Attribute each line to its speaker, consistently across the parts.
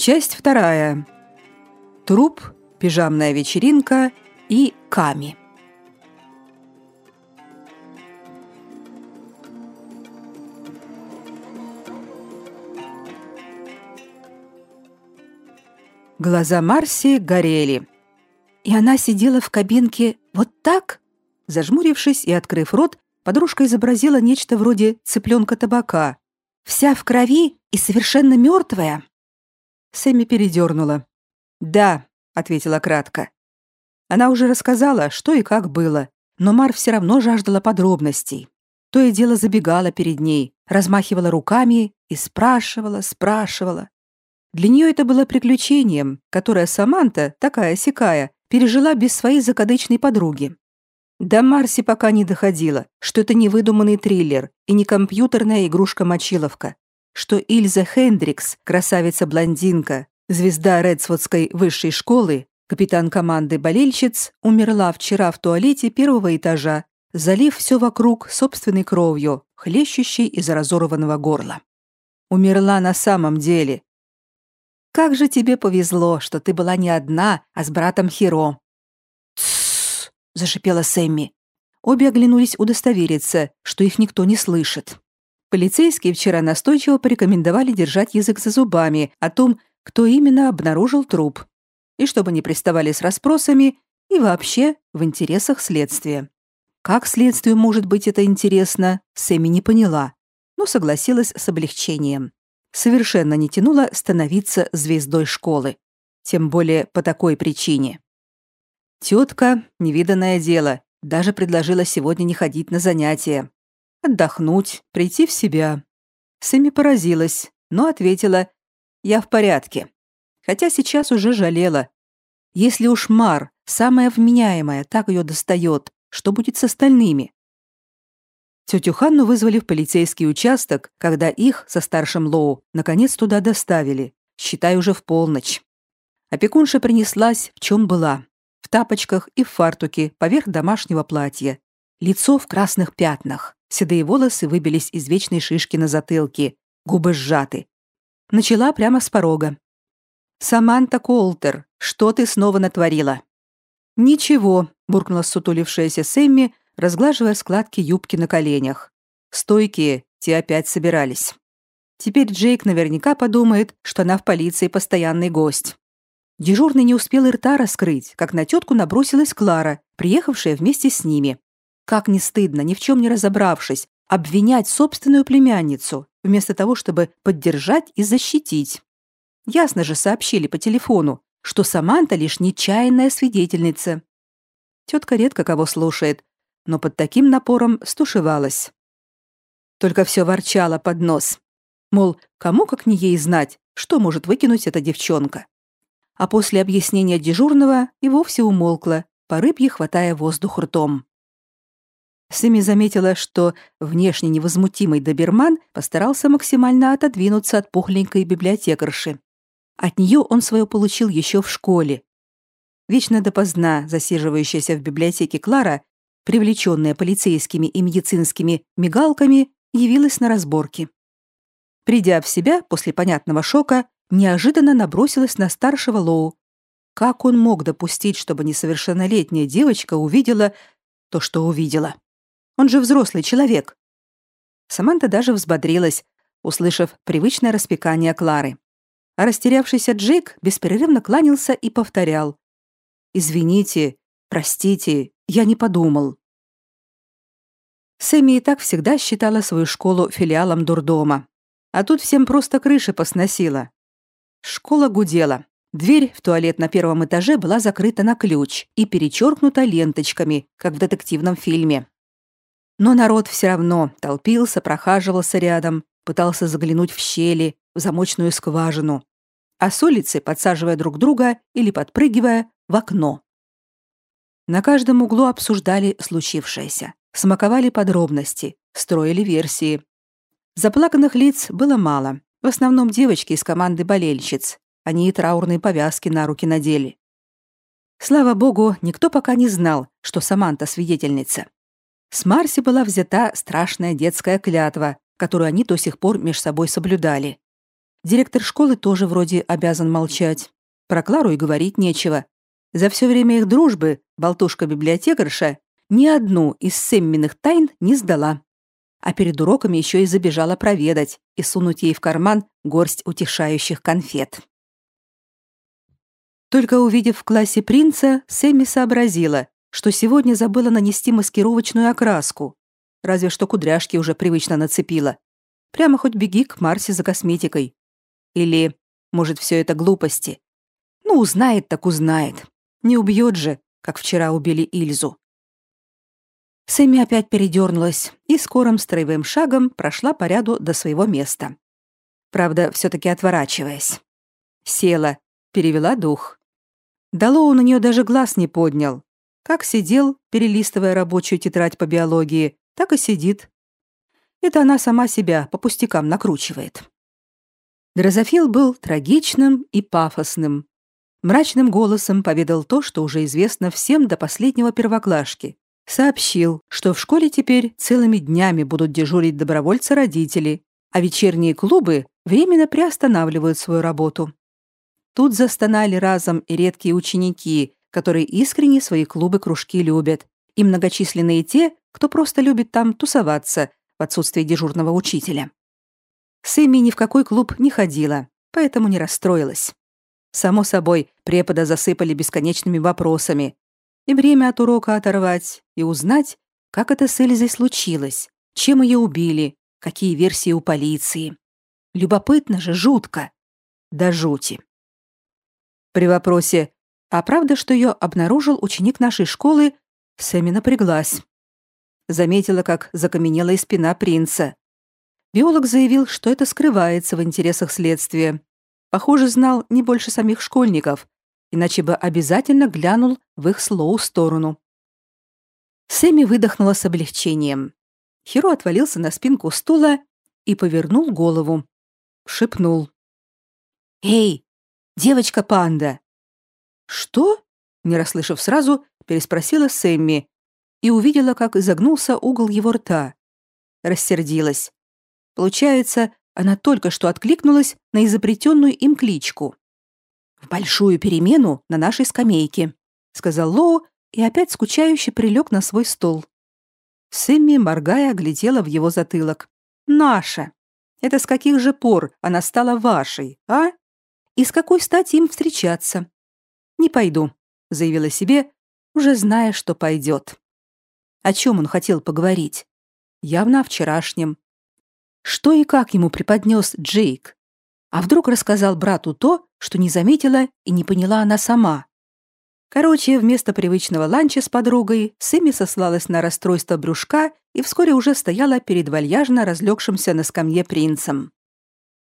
Speaker 1: Часть вторая. Труп, пижамная вечеринка и Ками. Глаза Марси горели. И она сидела в кабинке вот так? Зажмурившись и открыв рот, подружка изобразила нечто вроде цыпленка табака. Вся в крови и совершенно мертвая. Сэмми передернула. «Да», — ответила кратко. Она уже рассказала, что и как было, но Мар все равно жаждала подробностей. То и дело забегала перед ней, размахивала руками и спрашивала, спрашивала. Для нее это было приключением, которое Саманта, такая сякая, пережила без своей закадычной подруги. До Марси пока не доходило, что это не выдуманный триллер и не компьютерная игрушка-мочиловка, что Ильза Хендрикс, красавица-блондинка, звезда Редсвудской высшей школы, капитан команды болельщиц, умерла вчера в туалете первого этажа, залив все вокруг собственной кровью, хлещущей из разорванного горла. Умерла на самом деле, как же тебе повезло, что ты была не одна, а с братом Хиро. Тссс, зашипела Сэмми. Обе оглянулись удостовериться, что их никто не слышит. Полицейские вчера настойчиво порекомендовали держать язык за зубами о том, кто именно обнаружил труп. И чтобы не приставали с расспросами, и вообще в интересах следствия. Как следствию может быть это интересно, Сэмми не поняла, но согласилась с облегчением совершенно не тянуло становиться звездой школы. Тем более по такой причине. Тетка, невиданное дело, даже предложила сегодня не ходить на занятия. Отдохнуть, прийти в себя. Сэмми поразилась, но ответила «Я в порядке». Хотя сейчас уже жалела. Если уж Мар, самая вменяемая, так ее достает, что будет с остальными? Тетю Ханну вызвали в полицейский участок, когда их со старшим Лоу наконец туда доставили, считай уже в полночь. Опекунша принеслась, в чем была, в тапочках и в фартуке поверх домашнего платья. Лицо в красных пятнах, седые волосы выбились из вечной шишки на затылке, губы сжаты. Начала прямо с порога. «Саманта Колтер, что ты снова натворила?» «Ничего», — буркнула сутулившаяся Сэмми, разглаживая складки юбки на коленях. Стойкие, те опять собирались. Теперь Джейк наверняка подумает, что она в полиции постоянный гость. Дежурный не успел и рта раскрыть, как на тетку набросилась Клара, приехавшая вместе с ними. Как не стыдно, ни в чем не разобравшись, обвинять собственную племянницу, вместо того, чтобы поддержать и защитить. Ясно же сообщили по телефону, что Саманта лишь нечаянная свидетельница. Тетка редко кого слушает, но под таким напором стушевалась. Только все ворчала под нос. Мол, кому как не ей знать, что может выкинуть эта девчонка. А после объяснения дежурного и вовсе умолкла, по рыбье хватая воздух ртом. Сыми заметила, что внешне невозмутимый доберман постарался максимально отодвинуться от пухленькой библиотекарши. От нее он свое получил еще в школе. Вечно допоздна засиживающаяся в библиотеке Клара привлеченная полицейскими и медицинскими мигалками, явилась на разборки. Придя в себя после понятного шока, неожиданно набросилась на старшего Лоу. Как он мог допустить, чтобы несовершеннолетняя девочка увидела то, что увидела? Он же взрослый человек. Саманта даже взбодрилась, услышав привычное распекание Клары. А растерявшийся Джейк беспрерывно кланялся и повторял. «Извините, простите, я не подумал. Сэмми и так всегда считала свою школу филиалом дурдома. А тут всем просто крыши посносила. Школа гудела. Дверь в туалет на первом этаже была закрыта на ключ и перечеркнута ленточками, как в детективном фильме. Но народ все равно толпился, прохаживался рядом, пытался заглянуть в щели, в замочную скважину. А с улицы, подсаживая друг друга или подпрыгивая, в окно. На каждом углу обсуждали случившееся, смаковали подробности, строили версии. Заплаканных лиц было мало, в основном девочки из команды болельщиц. Они и траурные повязки на руки надели. Слава богу, никто пока не знал, что Саманта свидетельница. С Марси была взята страшная детская клятва, которую они до сих пор меж собой соблюдали. Директор школы тоже вроде обязан молчать. Про Клару и говорить нечего. За все время их дружбы болтушка-библиотекарша ни одну из Сэмминых тайн не сдала. А перед уроками еще и забежала проведать и сунуть ей в карман горсть утешающих конфет. Только увидев в классе принца, Сэмми сообразила, что сегодня забыла нанести маскировочную окраску. Разве что кудряшки уже привычно нацепила. Прямо хоть беги к Марсе за косметикой. Или, может, все это глупости? Ну, узнает так узнает. Не убьет же, как вчера убили Ильзу. Сэмми опять передернулась и скорым строевым шагом прошла по ряду до своего места. Правда, все-таки отворачиваясь. Села, перевела дух. Дало на нее даже глаз не поднял. Как сидел, перелистывая рабочую тетрадь по биологии, так и сидит. Это она сама себя по пустякам накручивает. Дрозофил был трагичным и пафосным. Мрачным голосом поведал то, что уже известно всем до последнего первоклашки. Сообщил, что в школе теперь целыми днями будут дежурить добровольцы-родители, а вечерние клубы временно приостанавливают свою работу. Тут застонали разом и редкие ученики, которые искренне свои клубы-кружки любят, и многочисленные те, кто просто любит там тусоваться в отсутствие дежурного учителя. Сэмми ни в какой клуб не ходила, поэтому не расстроилась. Само собой, препода засыпали бесконечными вопросами. И время от урока оторвать, и узнать, как это с Эльзой случилось, чем ее убили, какие версии у полиции. Любопытно же, жутко. Да жути. При вопросе «А правда, что ее обнаружил ученик нашей школы?» Сэмми напряглась. Заметила, как закаменела и спина принца. Биолог заявил, что это скрывается в интересах следствия. Похоже, знал не больше самих школьников, иначе бы обязательно глянул в их слоу сторону. Сэмми выдохнула с облегчением. Хиро отвалился на спинку стула и повернул голову. Шепнул. «Эй, девочка-панда!» «Что?» Не расслышав сразу, переспросила Сэмми и увидела, как изогнулся угол его рта. Рассердилась. Получается, она только что откликнулась на изобретенную им кличку. «В большую перемену на нашей скамейке», — сказал Лоу и опять скучающе прилег на свой стол. Сэмми, моргая, глядела в его затылок. «Наша! Это с каких же пор она стала вашей, а? И с какой стати им встречаться?» «Не пойду», — заявила себе, уже зная, что пойдет. О чем он хотел поговорить? Явно о вчерашнем. Что и как ему преподнес Джейк? А вдруг рассказал брату то, что не заметила и не поняла она сама? Короче, вместо привычного ланча с подругой Сэмми сослалась на расстройство брюшка и вскоре уже стояла перед вальяжно разлегшимся на скамье принцем.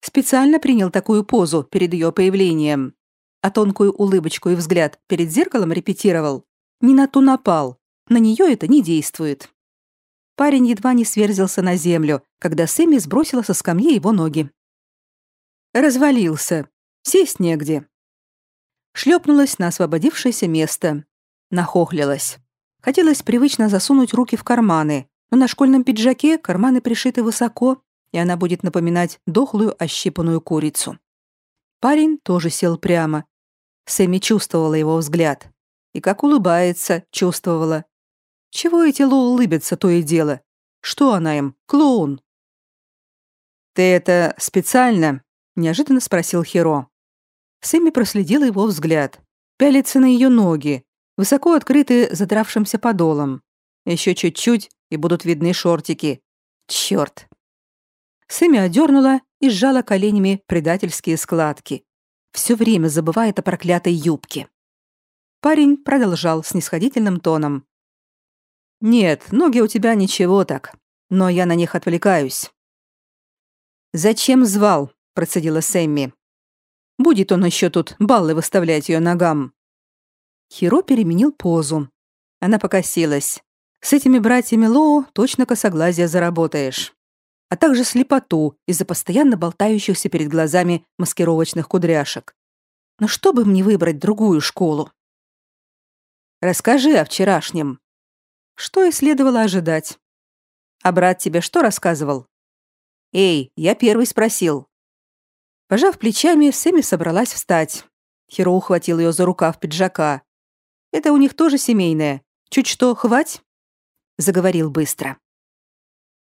Speaker 1: Специально принял такую позу перед ее появлением, а тонкую улыбочку и взгляд перед зеркалом репетировал. Не на ту напал, на нее это не действует. Парень едва не сверзился на землю, когда Сэмми сбросила со скамьи его ноги. Развалился. Сесть негде. Шлепнулась на освободившееся место. Нахохлилась. Хотелось привычно засунуть руки в карманы, но на школьном пиджаке карманы пришиты высоко, и она будет напоминать дохлую ощипанную курицу. Парень тоже сел прямо. Сэмми чувствовала его взгляд. И как улыбается, чувствовала. Чего эти Ло улыбятся, то и дело? Что она им, клоун? «Ты это специально?» — неожиданно спросил Хиро. Сэмми проследила его взгляд. Пялится на ее ноги, высоко открыты задравшимся подолом. Еще чуть-чуть, и будут видны шортики. Черт! Сэмми одернула и сжала коленями предательские складки. Все время забывает о проклятой юбке. Парень продолжал снисходительным тоном. «Нет, ноги у тебя ничего так, но я на них отвлекаюсь». «Зачем звал?» – процедила Сэмми. «Будет он еще тут баллы выставлять ее ногам». Хиро переменил позу. Она покосилась. «С этими братьями Лоу точно косоглазие заработаешь. А также слепоту из-за постоянно болтающихся перед глазами маскировочных кудряшек. Но что бы мне выбрать другую школу?» «Расскажи о вчерашнем», что и следовало ожидать. А брат тебе что рассказывал? Эй, я первый спросил. Пожав плечами, Сэмми собралась встать. Хиро ухватил ее за рукав пиджака. «Это у них тоже семейное. Чуть что, хвать?» Заговорил быстро.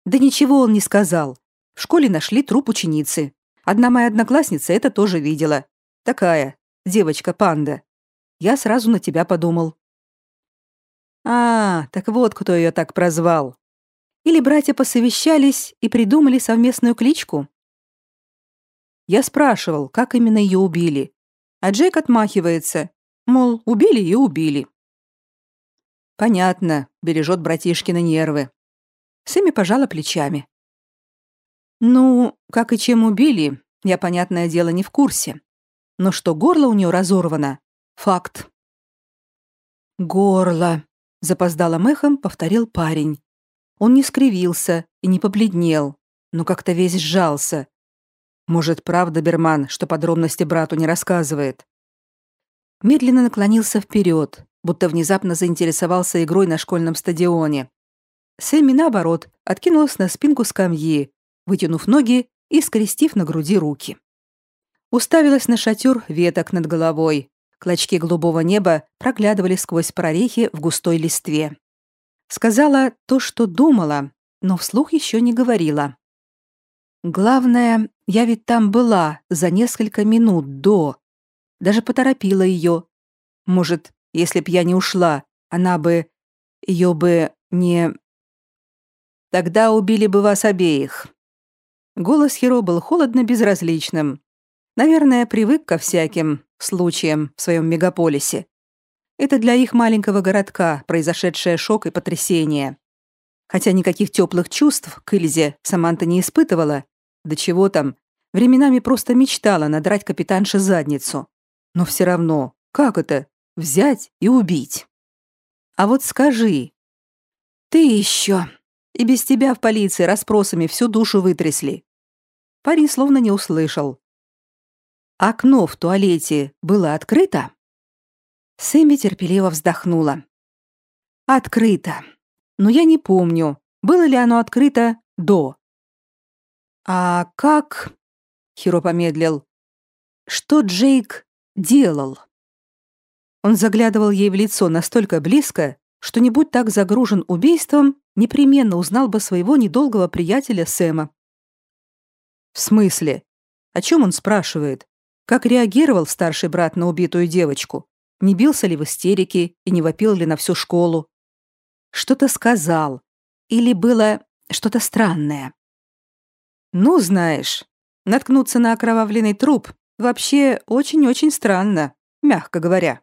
Speaker 1: Да ничего он не сказал. В школе нашли труп ученицы. Одна моя одноклассница это тоже видела. Такая, девочка-панда. Я сразу на тебя подумал. А, так вот кто ее так прозвал. Или братья посовещались и придумали совместную кличку? Я спрашивал, как именно ее убили. А Джейк отмахивается, мол, убили и убили. Понятно, бережет братишкины нервы. Сэмми пожала плечами. Ну, как и чем убили, я, понятное дело, не в курсе. Но что горло у нее разорвано — факт. «Горло», — запоздало мехом повторил парень. Он не скривился и не побледнел, но как-то весь сжался, может, правда, Берман, что подробности брату не рассказывает? Медленно наклонился вперед, будто внезапно заинтересовался игрой на школьном стадионе. Сэмми, наоборот, откинулась на спинку скамьи, вытянув ноги и скрестив на груди руки. Уставилась на шатер веток над головой. Клочки голубого неба проглядывали сквозь прорехи в густой листве. Сказала то, что думала, но вслух еще не говорила. Главное, я ведь там была за несколько минут до. Даже поторопила ее. Может, если б я не ушла, она бы... ее бы не... Тогда убили бы вас обеих. Голос Хиро был холодно безразличным. Наверное, привык ко всяким случаям в своем мегаполисе. Это для их маленького городка произошедшее шок и потрясение. Хотя никаких теплых чувств к Ильзе Саманта не испытывала, да чего там, временами просто мечтала надрать капитанше задницу. Но все равно, как это взять и убить? А вот скажи, ты еще, и без тебя в полиции расспросами всю душу вытрясли. Парень словно не услышал. Окно в туалете было открыто? Сэмми терпеливо вздохнула. Открыто. Но я не помню, было ли оно открыто до. «А как...» — Хиро помедлил. «Что Джейк делал?» Он заглядывал ей в лицо настолько близко, что не будь так загружен убийством, непременно узнал бы своего недолгого приятеля Сэма. «В смысле? О чем он спрашивает? Как реагировал старший брат на убитую девочку? Не бился ли в истерике и не вопил ли на всю школу? Что-то сказал. Или было что-то странное?» Ну, знаешь, наткнуться на окровавленный труп вообще очень-очень странно, мягко говоря.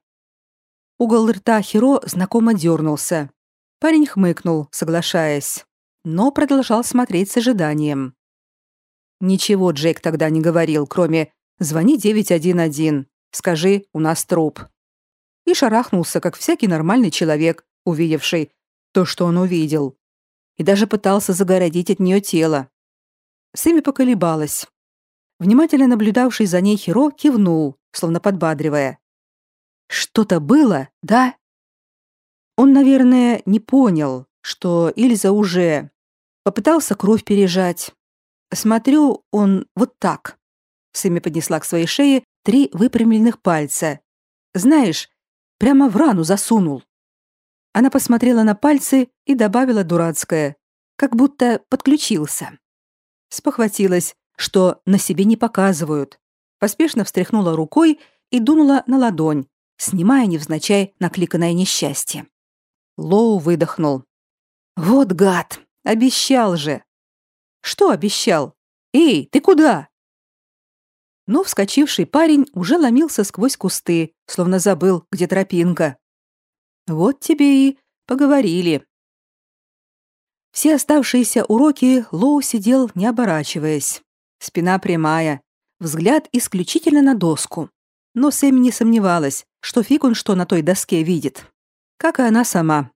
Speaker 1: Угол рта Хиро знакомо дернулся. Парень хмыкнул, соглашаясь, но продолжал смотреть с ожиданием. Ничего Джейк тогда не говорил, кроме «звони 911, скажи, у нас труп». И шарахнулся, как всякий нормальный человек, увидевший то, что он увидел. И даже пытался загородить от нее тело. Сэмми поколебалась. Внимательно наблюдавший за ней Хиро кивнул, словно подбадривая. «Что-то было, да?» Он, наверное, не понял, что Ильза уже попытался кровь пережать. Смотрю, он вот так. Сэмми поднесла к своей шее три выпрямленных пальца. Знаешь, прямо в рану засунул. Она посмотрела на пальцы и добавила дурацкое, как будто подключился. Спохватилась, что на себе не показывают. Поспешно встряхнула рукой и дунула на ладонь, снимая невзначай накликанное несчастье. Лоу выдохнул. «Вот гад! Обещал же!» «Что обещал? Эй, ты куда?» Но вскочивший парень уже ломился сквозь кусты, словно забыл, где тропинка. «Вот тебе и поговорили», все оставшиеся уроки Лоу сидел, не оборачиваясь. Спина прямая, взгляд исключительно на доску. Но Сэмми не сомневалась, что фиг он что на той доске видит. Как и она сама.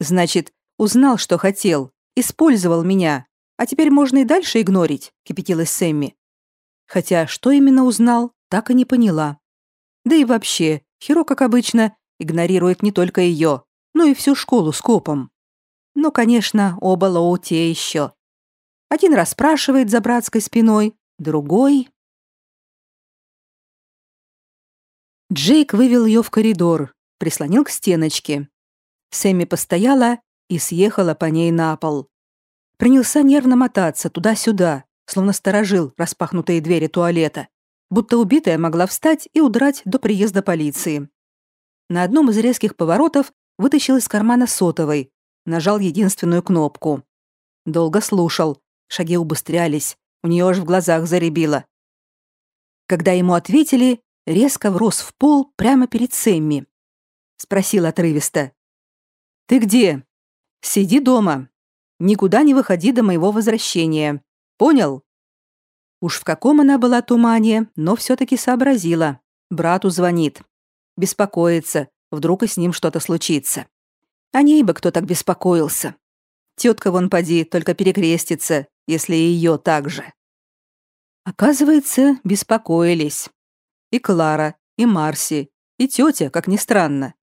Speaker 1: Значит, узнал, что хотел, использовал меня, а теперь можно и дальше игнорить, кипятилась Сэмми. Хотя что именно узнал, так и не поняла. Да и вообще, Хиро, как обычно, игнорирует не только ее, но и всю школу с копом. Ну, конечно, оба Лоу те еще. Один расспрашивает за братской спиной, другой... Джейк вывел ее в коридор, прислонил к стеночке. Сэмми постояла и съехала по ней на пол. Принялся нервно мотаться туда-сюда, словно сторожил распахнутые двери туалета, будто убитая могла встать и удрать до приезда полиции. На одном из резких поворотов вытащил из кармана сотовой, нажал единственную кнопку. Долго слушал, шаги убыстрялись, у нее аж в глазах заребило. Когда ему ответили, резко врос в пол прямо перед Сэмми. Спросил отрывисто. «Ты где?» «Сиди дома. Никуда не выходи до моего возвращения. Понял?» Уж в каком она была тумане, но все-таки сообразила. Брату звонит. Беспокоится, вдруг и с ним что-то случится. О ней бы кто так беспокоился. Тетка вон поди, только перекрестится, если и ее так же. Оказывается, беспокоились. И Клара, и Марси, и тетя, как ни странно.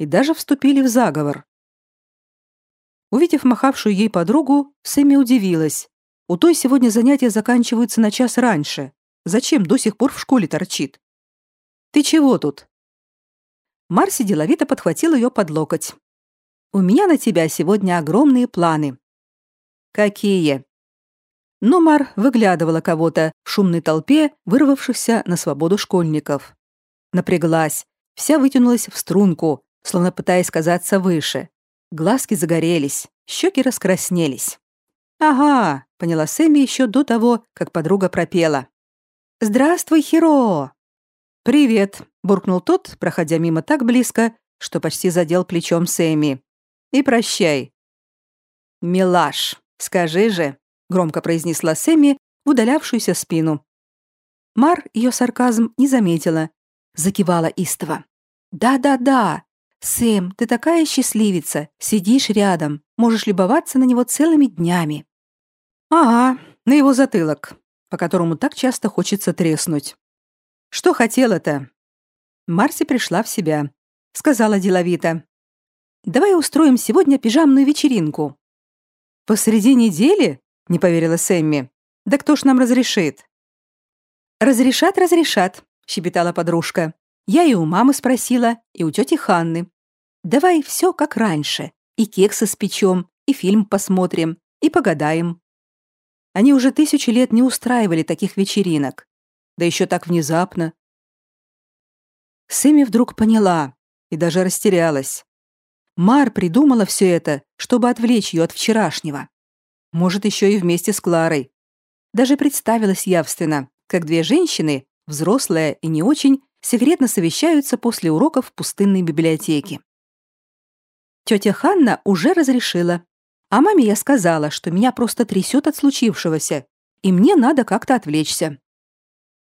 Speaker 1: И даже вступили в заговор. Увидев махавшую ей подругу, Сэмми удивилась. У той сегодня занятия заканчиваются на час раньше. Зачем до сих пор в школе торчит? «Ты чего тут?» Марси деловито подхватил ее под локоть. «У меня на тебя сегодня огромные планы». «Какие?» Но Мар выглядывала кого-то в шумной толпе вырвавшихся на свободу школьников. Напряглась, вся вытянулась в струнку, словно пытаясь казаться выше. Глазки загорелись, щеки раскраснелись. «Ага», — поняла Сэмми еще до того, как подруга пропела. «Здравствуй, Хиро!» «Привет», — буркнул тот, проходя мимо так близко, что почти задел плечом Сэмми. «И прощай». «Милаш, скажи же», — громко произнесла Сэмми удалявшуюся спину. Мар ее сарказм не заметила, закивала истово. «Да-да-да, Сэм, ты такая счастливица, сидишь рядом, можешь любоваться на него целыми днями». «Ага, на его затылок, по которому так часто хочется треснуть. Что хотела-то?» Марси пришла в себя. Сказала деловито. «Давай устроим сегодня пижамную вечеринку». «Посреди недели?» — не поверила Сэмми. «Да кто ж нам разрешит?» «Разрешат, разрешат», — щебетала подружка. «Я и у мамы спросила, и у тети Ханны. Давай все как раньше. И кексы спечем, и фильм посмотрим, и погадаем». Они уже тысячу лет не устраивали таких вечеринок да еще так внезапно. Сэмми вдруг поняла и даже растерялась. Мар придумала все это, чтобы отвлечь ее от вчерашнего. Может, еще и вместе с Кларой. Даже представилась явственно, как две женщины, взрослая и не очень, секретно совещаются после уроков в пустынной библиотеке. Тетя Ханна уже разрешила. А маме я сказала, что меня просто трясет от случившегося, и мне надо как-то отвлечься.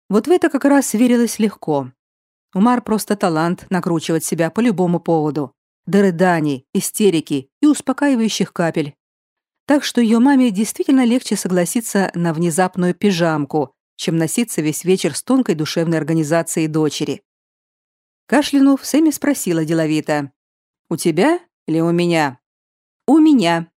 Speaker 1: Вот в это как раз верилось легко. Умар просто талант накручивать себя по любому поводу. До рыданий, истерики и успокаивающих капель. Так что ее маме действительно легче согласиться на внезапную пижамку, чем носиться весь вечер с тонкой душевной организацией дочери. Кашлянув, Сэмми спросила деловито. «У тебя или у меня?» «У меня».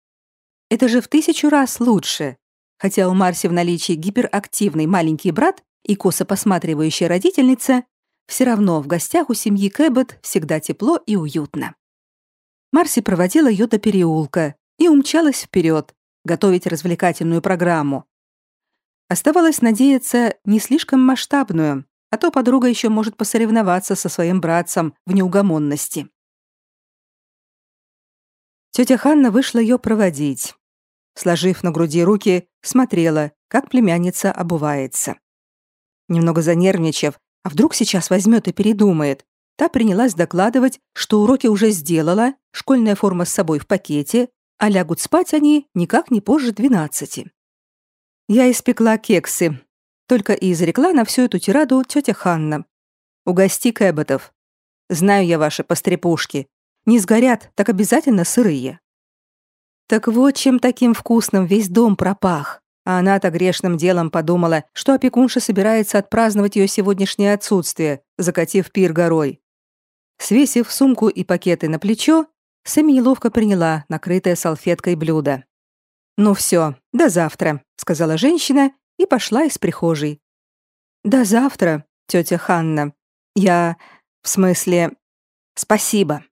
Speaker 1: «Это же в тысячу раз лучше. Хотя у Марси в наличии гиперактивный маленький брат, и косо посматривающая родительница, все равно в гостях у семьи Кэббет всегда тепло и уютно. Марси проводила ее до переулка и умчалась вперед, готовить развлекательную программу. Оставалось надеяться не слишком масштабную, а то подруга еще может посоревноваться со своим братцем в неугомонности. Тетя Ханна вышла ее проводить. Сложив на груди руки, смотрела, как племянница обувается. Немного занервничав, а вдруг сейчас возьмет и передумает, та принялась докладывать, что уроки уже сделала, школьная форма с собой в пакете, а лягут спать они никак не позже двенадцати. Я испекла кексы. Только и изрекла на всю эту тираду тетя Ханна. Угости Кэбботов. Знаю я ваши пострепушки. Не сгорят, так обязательно сырые. Так вот, чем таким вкусным весь дом пропах. А она-то грешным делом подумала, что опекунша собирается отпраздновать ее сегодняшнее отсутствие, закатив пир горой. Свесив сумку и пакеты на плечо, Сэмми неловко приняла накрытое салфеткой блюдо. «Ну все, до завтра», — сказала женщина и пошла из прихожей. «До завтра, тетя Ханна. Я... В смысле, спасибо.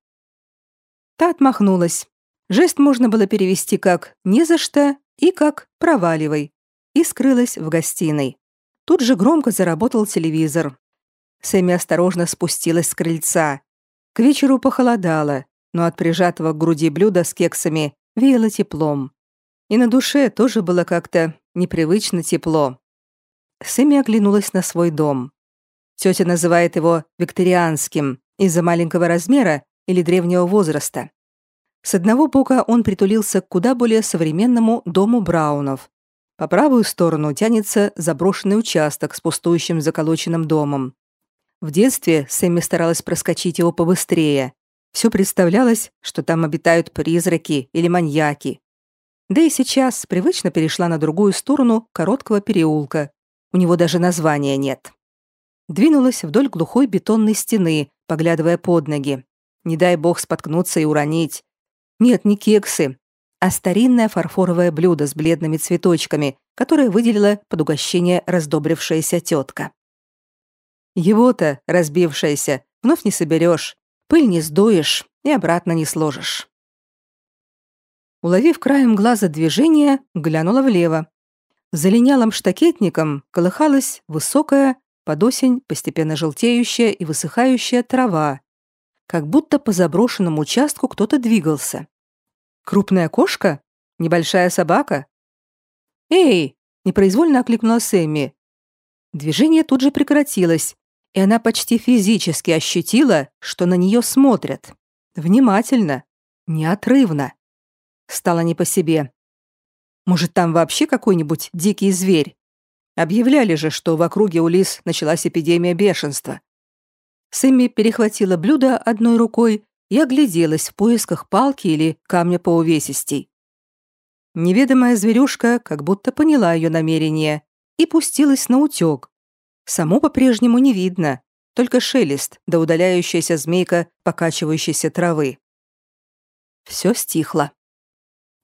Speaker 1: Та отмахнулась. Жест можно было перевести как «не за что» и как «проваливай» и скрылась в гостиной. Тут же громко заработал телевизор. Сэмми осторожно спустилась с крыльца. К вечеру похолодало, но от прижатого к груди блюда с кексами веяло теплом. И на душе тоже было как-то непривычно тепло. Сэмми оглянулась на свой дом. Тетя называет его викторианским из-за маленького размера или древнего возраста. С одного бока он притулился к куда более современному дому Браунов. По правую сторону тянется заброшенный участок с пустующим заколоченным домом. В детстве Сэмми старалась проскочить его побыстрее. Все представлялось, что там обитают призраки или маньяки. Да и сейчас привычно перешла на другую сторону короткого переулка. У него даже названия нет. Двинулась вдоль глухой бетонной стены, поглядывая под ноги. Не дай бог споткнуться и уронить. Нет, не кексы, а старинное фарфоровое блюдо с бледными цветочками, которое выделила под угощение раздобрившаяся тетка. Его-то, разбившееся, вновь не соберешь, пыль не сдуешь и обратно не сложишь. Уловив краем глаза движение, глянула влево. За линялым штакетником колыхалась высокая, под осень постепенно желтеющая и высыхающая трава, как будто по заброшенному участку кто-то двигался. Крупная кошка? Небольшая собака? «Эй!» — непроизвольно окликнула Сэмми. Движение тут же прекратилось, и она почти физически ощутила, что на нее смотрят. Внимательно, неотрывно. Стало не по себе. Может, там вообще какой-нибудь дикий зверь? Объявляли же, что в округе у лис началась эпидемия бешенства. Сэмми перехватила блюдо одной рукой и огляделась в поисках палки или камня по увесистей. Неведомая зверюшка как будто поняла ее намерение и пустилась на утек. Саму по-прежнему не видно, только шелест да удаляющаяся змейка покачивающейся травы. Все стихло.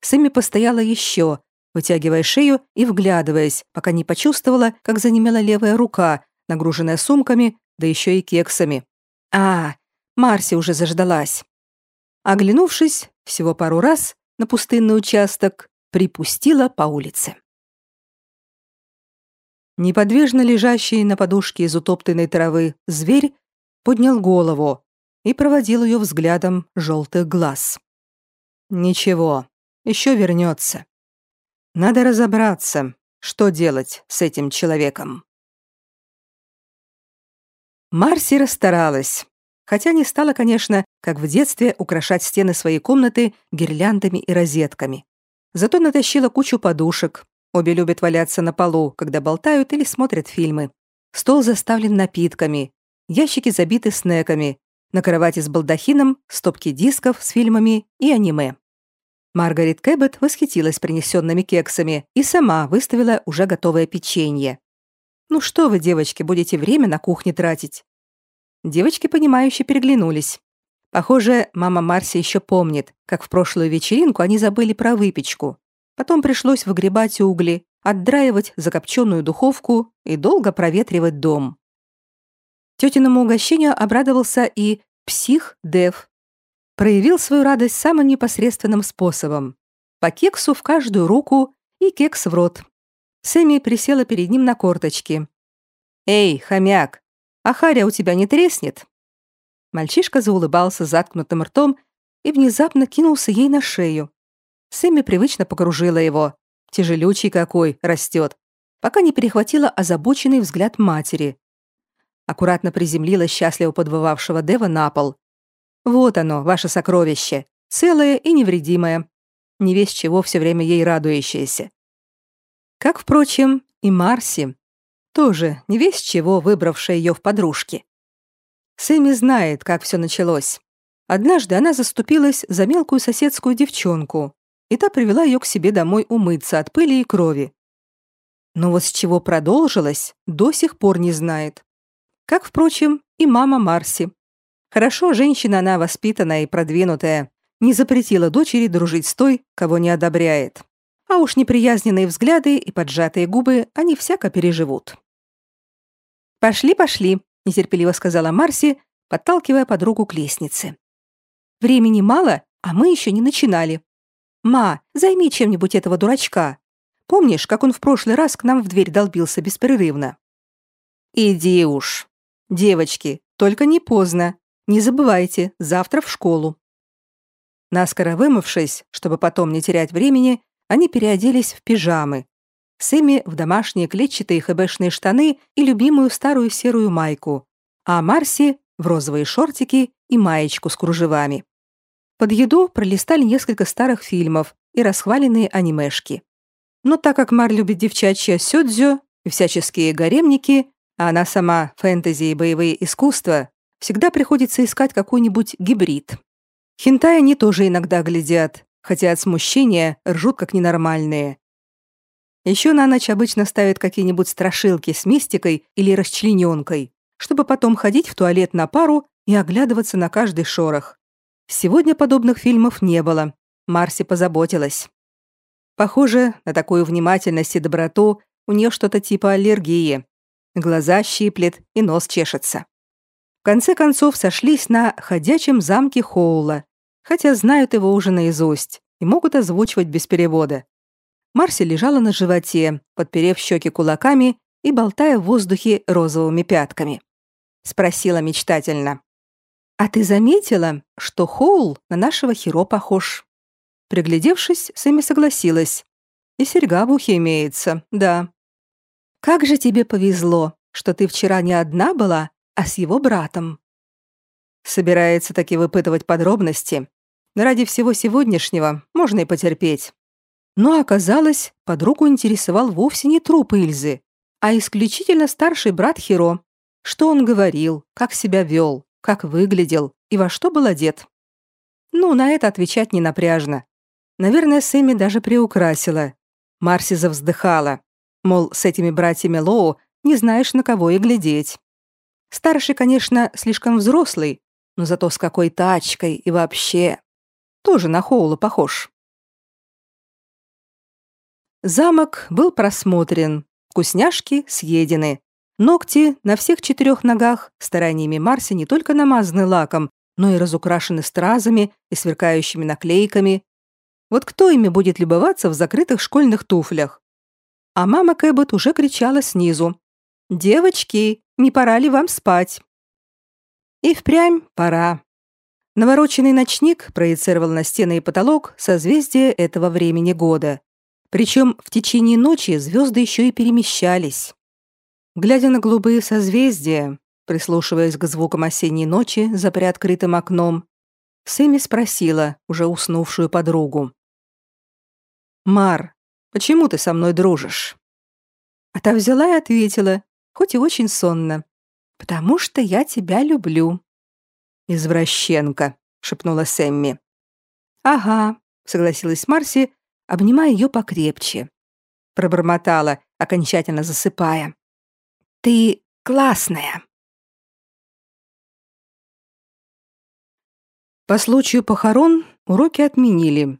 Speaker 1: Сэмми постояла еще, вытягивая шею и вглядываясь, пока не почувствовала, как занемела левая рука, нагруженная сумками, да еще и кексами. А, Марси уже заждалась. Оглянувшись всего пару раз на пустынный участок, припустила по улице. Неподвижно лежащий на подушке из утоптанной травы зверь поднял голову и проводил ее взглядом желтых глаз. Ничего, еще вернется. Надо разобраться, что делать с этим человеком. Марси расстаралась, хотя не стала, конечно, как в детстве, украшать стены своей комнаты гирляндами и розетками. Зато натащила кучу подушек. Обе любят валяться на полу, когда болтают или смотрят фильмы. Стол заставлен напитками, ящики забиты снеками, на кровати с балдахином стопки дисков с фильмами и аниме. Маргарет Кэббет восхитилась принесенными кексами и сама выставила уже готовое печенье. «Ну что вы, девочки, будете время на кухне тратить?» Девочки, понимающе переглянулись. Похоже, мама Марси еще помнит, как в прошлую вечеринку они забыли про выпечку. Потом пришлось выгребать угли, отдраивать закопченную духовку и долго проветривать дом. Тетиному угощению обрадовался и псих Дев, проявил свою радость самым непосредственным способом. По кексу в каждую руку и кекс в рот. Сэмми присела перед ним на корточки. «Эй, хомяк, а Харя у тебя не треснет?» Мальчишка заулыбался заткнутым ртом и внезапно кинулся ей на шею. Сэмми привычно покружила его. Тяжелючий какой, растет. Пока не перехватила озабоченный взгляд матери. Аккуратно приземлила счастливо подвывавшего Дева на пол вот оно, ваше сокровище, целое и невредимое. Не весь чего все время ей радующееся. Как, впрочем, и Марси, тоже не весь чего выбравшая ее в подружки. Сэмми знает, как все началось. Однажды она заступилась за мелкую соседскую девчонку, и та привела ее к себе домой умыться от пыли и крови. Но вот с чего продолжилось, до сих пор не знает. Как, впрочем, и мама Марси. Хорошо, женщина она воспитанная и продвинутая, не запретила дочери дружить с той, кого не одобряет. А уж неприязненные взгляды и поджатые губы они всяко переживут. «Пошли, пошли», — нетерпеливо сказала Марси, подталкивая подругу к лестнице. «Времени мало, а мы еще не начинали. Ма, займи чем-нибудь этого дурачка. Помнишь, как он в прошлый раз к нам в дверь долбился беспрерывно?» «Иди уж. Девочки, только не поздно. Не забывайте, завтра в школу». Наскоро вымывшись, чтобы потом не терять времени, они переоделись в пижамы. Сэмми в домашние клетчатые хэбэшные штаны и любимую старую серую майку, а Марси в розовые шортики и маечку с кружевами. Под еду пролистали несколько старых фильмов и расхваленные анимешки. Но так как Мар любит девчачье сёдзю и всяческие гаремники, а она сама фэнтези и боевые искусства, всегда приходится искать какой-нибудь гибрид. Хентай они тоже иногда глядят, хотя от смущения ржут как ненормальные. Еще на ночь обычно ставят какие-нибудь страшилки с мистикой или расчлененкой, чтобы потом ходить в туалет на пару и оглядываться на каждый шорох. Сегодня подобных фильмов не было. Марси позаботилась. Похоже, на такую внимательность и доброту у нее что-то типа аллергии. Глаза щиплет и нос чешется. Конце концов сошлись на ходячем замке Хоула, хотя знают его уже наизусть и могут озвучивать без перевода. Марси лежала на животе, подперев щеки кулаками и болтая в воздухе розовыми пятками. Спросила мечтательно. «А ты заметила, что Хоул на нашего Хиро похож?» Приглядевшись, Сэмми согласилась. «И серьга в ухе имеется, да». «Как же тебе повезло, что ты вчера не одна была, а с его братом». Собирается таки выпытывать подробности. Ради всего сегодняшнего можно и потерпеть. Но оказалось, подругу интересовал вовсе не труп Ильзы, а исключительно старший брат Хиро. Что он говорил, как себя вел, как выглядел и во что был одет. Ну, на это отвечать не напряжно. Наверное, Сэмми даже приукрасила. Марси завздыхала. Мол, с этими братьями Лоу не знаешь, на кого и глядеть. Старший, конечно, слишком взрослый, но зато с какой тачкой и вообще. Тоже на Хоула похож. Замок был просмотрен, вкусняшки съедены. Ногти на всех четырех ногах стараниями Марси не только намазаны лаком, но и разукрашены стразами и сверкающими наклейками. Вот кто ими будет любоваться в закрытых школьных туфлях? А мама Кэббот уже кричала снизу. «Девочки, не пора ли вам спать?» И впрямь пора. Навороченный ночник проецировал на стены и потолок созвездие этого времени года. Причем в течение ночи звезды еще и перемещались. Глядя на голубые созвездия, прислушиваясь к звукам осенней ночи за приоткрытым окном, Сэмми спросила уже уснувшую подругу. «Мар, почему ты со мной дружишь?» А та взяла и ответила, хоть и очень сонно. «Потому что я тебя люблю». «Извращенка», — шепнула Сэмми. «Ага», — согласилась Марси, обнимая ее покрепче. Пробормотала, окончательно засыпая. «Ты классная». По случаю похорон уроки отменили.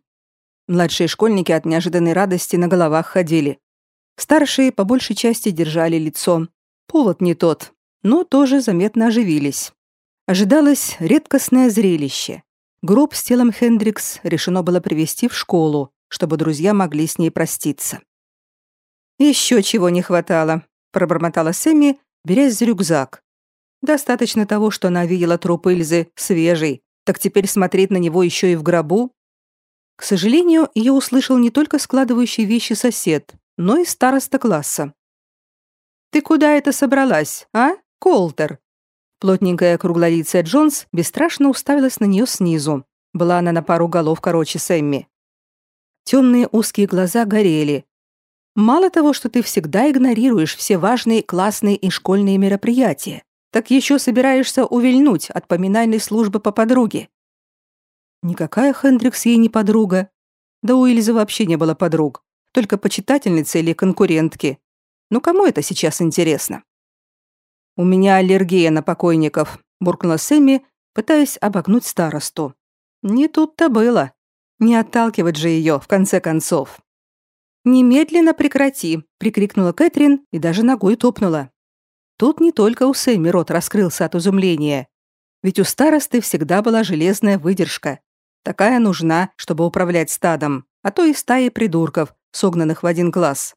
Speaker 1: Младшие школьники от неожиданной радости на головах ходили. Старшие по большей части держали лицо. Повод не тот, но тоже заметно оживились. Ожидалось редкостное зрелище. Гроб с телом Хендрикс решено было привезти в школу, чтобы друзья могли с ней проститься. «Еще чего не хватало», — пробормотала Сэмми, берясь за рюкзак. «Достаточно того, что она видела труп Ильзы свежий, так теперь смотреть на него еще и в гробу?» К сожалению, ее услышал не только складывающий вещи сосед, но и староста класса. «Ты куда это собралась, а, Колтер?» Плотненькая круглолицая Джонс бесстрашно уставилась на нее снизу. Была она на пару голов короче Сэмми. Темные узкие глаза горели. «Мало того, что ты всегда игнорируешь все важные классные и школьные мероприятия, так еще собираешься увильнуть от поминальной службы по подруге». Никакая Хендрикс ей не подруга. Да у Ильзы вообще не было подруг, только почитательницы или конкурентки. Ну кому это сейчас интересно? «У меня аллергия на покойников», — буркнула Сэмми, пытаясь обогнуть старосту. Не тут-то было. Не отталкивать же ее, в конце концов. «Немедленно прекрати!» — прикрикнула Кэтрин и даже ногой топнула. Тут не только у Сэмми рот раскрылся от изумления. Ведь у старосты всегда была железная выдержка. Такая нужна, чтобы управлять стадом, а то и стаей придурков, согнанных в один глаз.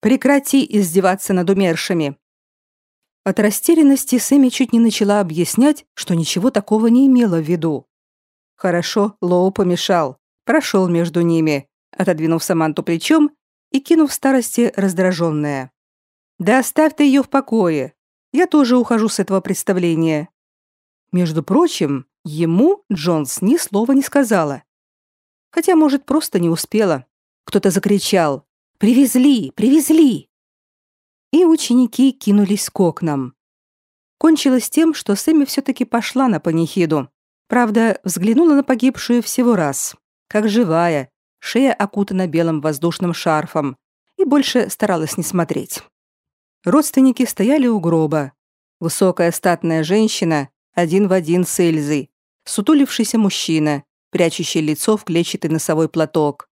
Speaker 1: Прекрати издеваться над умершими. От растерянности Сэмми чуть не начала объяснять, что ничего такого не имела в виду. Хорошо, Лоу помешал, прошел между ними, отодвинув Саманту плечом и кинув старости раздраженная. «Да оставь ты ее в покое. Я тоже ухожу с этого представления». Между прочим, ему Джонс ни слова не сказала. Хотя, может, просто не успела. Кто-то закричал «Привезли! Привезли!» И ученики кинулись к окнам. Кончилось тем, что Сэмми все-таки пошла на панихиду. Правда, взглянула на погибшую всего раз. Как живая, шея окутана белым воздушным шарфом, и больше старалась не смотреть. Родственники стояли у гроба. Высокая статная женщина, один в один с Эльзой, сутулившийся мужчина, прячущий лицо в клетчатый носовой платок,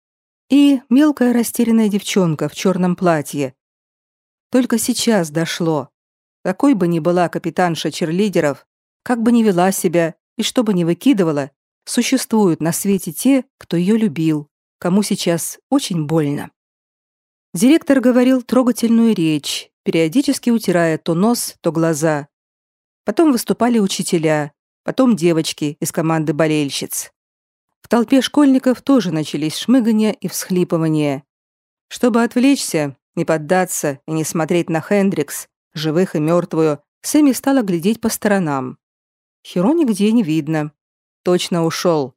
Speaker 1: и мелкая растерянная девчонка в черном платье. Только сейчас дошло. Какой бы ни была капитанша черлидеров, как бы ни вела себя и что бы ни выкидывала, существуют на свете те, кто ее любил, кому сейчас очень больно. Директор говорил трогательную речь, периодически утирая то нос, то глаза. Потом выступали учителя, потом девочки из команды болельщиц. В толпе школьников тоже начались шмыгания и всхлипывания. Чтобы отвлечься, не поддаться и не смотреть на Хендрикс, живых и мертвую, Сэмми стала глядеть по сторонам. Хиро нигде не видно. Точно ушел.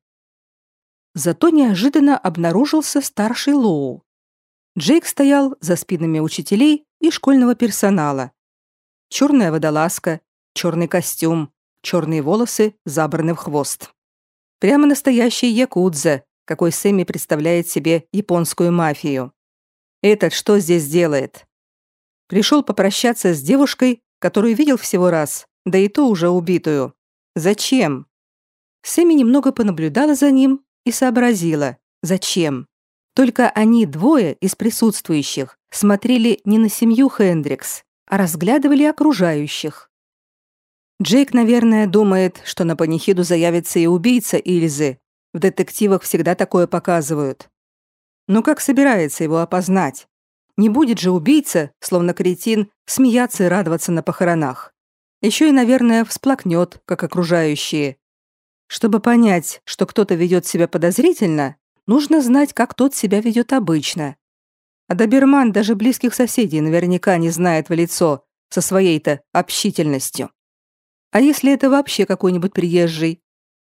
Speaker 1: Зато неожиданно обнаружился старший Лоу. Джейк стоял за спинами учителей и школьного персонала. Черная водолазка, черный костюм, черные волосы забраны в хвост. Прямо настоящий якудза, какой Сэмми представляет себе японскую мафию. Этот что здесь делает? Пришел попрощаться с девушкой, которую видел всего раз, да и то уже убитую. Зачем? Сэмми немного понаблюдала за ним и сообразила, зачем. Только они двое из присутствующих смотрели не на семью Хендрикс, а разглядывали окружающих. Джейк, наверное, думает, что на панихиду заявится и убийца Ильзы. В детективах всегда такое показывают. Но как собирается его опознать? Не будет же убийца, словно кретин, смеяться и радоваться на похоронах. Еще и, наверное, всплакнет, как окружающие. Чтобы понять, что кто-то ведет себя подозрительно, Нужно знать, как тот себя ведет обычно. А доберман даже близких соседей наверняка не знает в лицо со своей-то общительностью. А если это вообще какой-нибудь приезжий?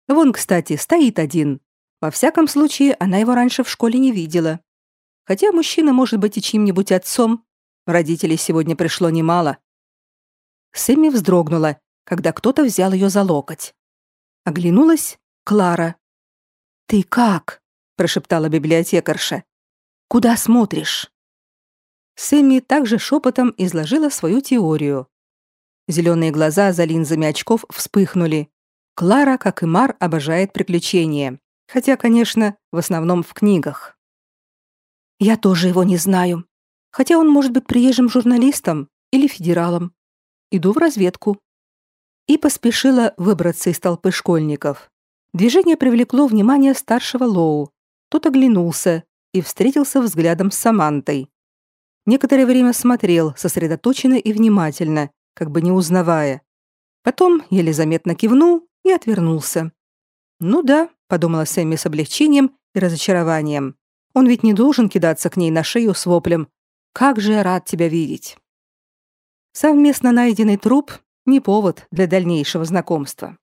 Speaker 1: Вон, кстати, стоит один. Во всяком случае, она его раньше в школе не видела. Хотя мужчина может быть и чьим-нибудь отцом. Родителей сегодня пришло немало. Сэмми вздрогнула, когда кто-то взял ее за локоть. Оглянулась Клара. «Ты как?» прошептала библиотекарша. Куда смотришь? Сэмми также шепотом изложила свою теорию. Зеленые глаза за линзами очков вспыхнули. Клара, как и Мар, обожает приключения. Хотя, конечно, в основном в книгах. Я тоже его не знаю. Хотя он может быть приезжим журналистом или федералом. Иду в разведку. И поспешила выбраться из толпы школьников. Движение привлекло внимание старшего Лоу, тот оглянулся и встретился взглядом с Самантой. Некоторое время смотрел, сосредоточенно и внимательно, как бы не узнавая. Потом еле заметно кивнул и отвернулся. «Ну да», — подумала Сэмми с облегчением и разочарованием. «Он ведь не должен кидаться к ней на шею с воплем. Как же я рад тебя видеть!» Совместно найденный труп — не повод для дальнейшего знакомства.